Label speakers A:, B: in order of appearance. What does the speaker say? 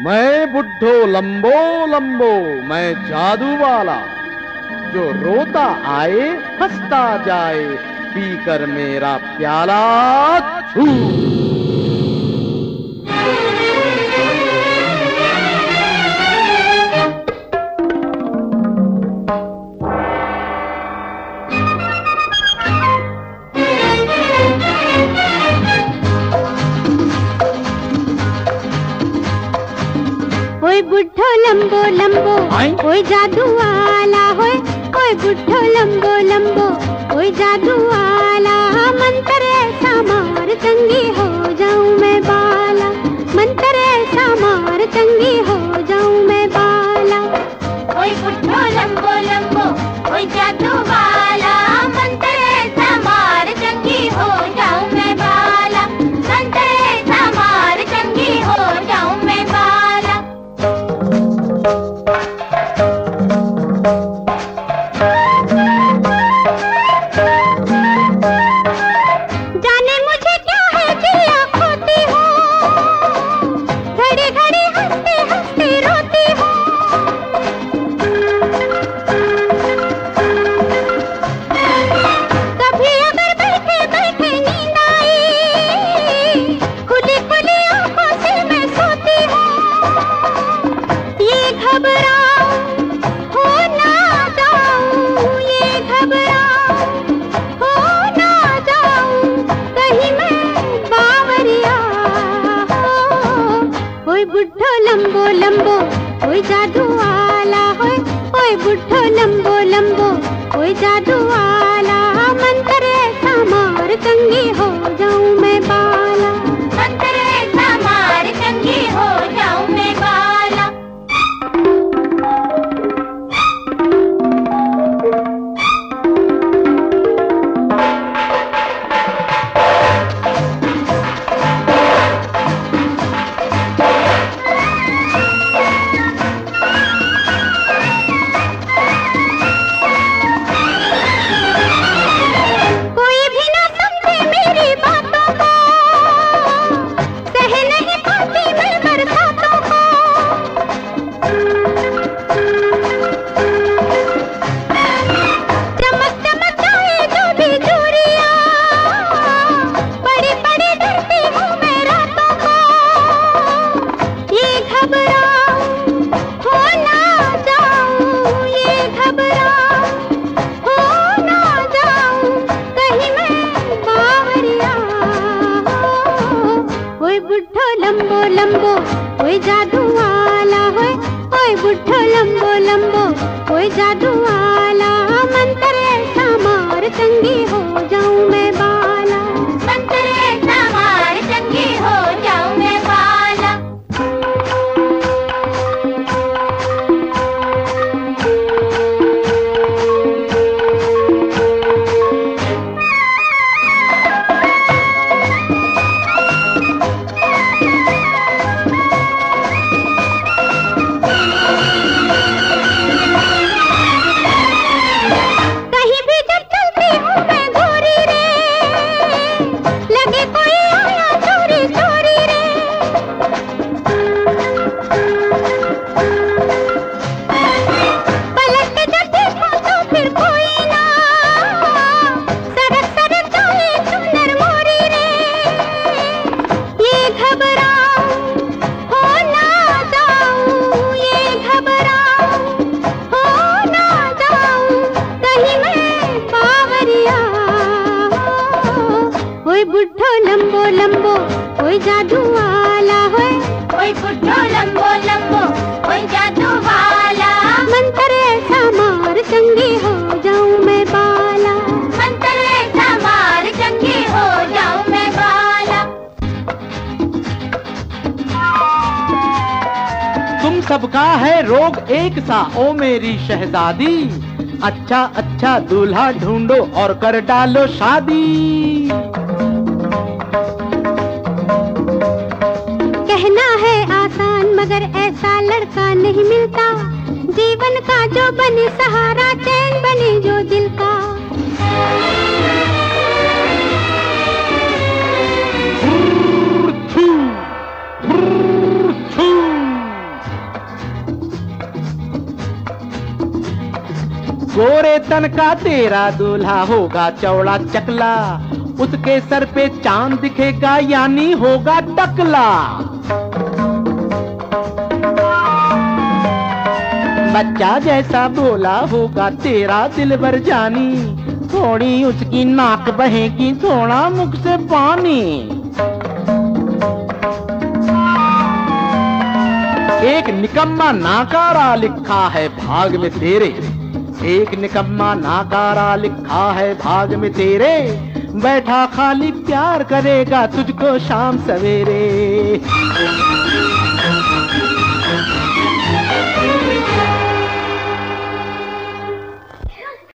A: मैं बुढ़ो लंबो लंबो, मैं जादू वाला जो रोता आए, हंसता जाए, पीकर मेरा प्याला छू।
B: ओए बुढ़ो लंबो लंबो
A: कोई
B: ओए जादू वाला होए। ओए बुढ़ो लंबो लंबो ओए जादू वाला मंत्र जाने ओए जादू वाला होए ओए बुढ़ो लंबो ओए जादू वाला होए ओए बुढ़ो लंबो लंबो ओए जादू वाला मंत्र ऐसा मार चंगी हो जाऊँ मैं। जादू वाला होए
C: ओए बुढ़ो लंबो लंबो ओए जादू वाला
B: मंत्र ऐसा मार चंगी हो जाऊँ मैं बाला।
C: मंत्र ऐसा मार चंगी हो जाऊँ मैं बाला।
A: तुम सबका है रोग एक सा ओ मेरी शहजादी। अच्छा अच्छा दूल्हा ढूंढो और कर डालो शादी।
B: बेहतर ऐसा लड़का नहीं मिलता, जीवन का जो बने सहारा, चैन बने जो दिल का।
A: गोरे तन का तेरा दूल्हा होगा चौड़ा चकला, उसके सर पे चाँद दिखेगा यानी होगा टकला। बच्चा जैसा बोला होगा, तेरा दिल भर जानी। थोड़ी उसकी नाक बहेगी, थोड़ा मुख से पानी। एक निकम्मा नाकारा लिखा है भाग में तेरे। एक निकम्मा नाकारा लिखा है भाग में तेरे। बैठा खाली प्यार करेगा तुझको शाम सवेरे।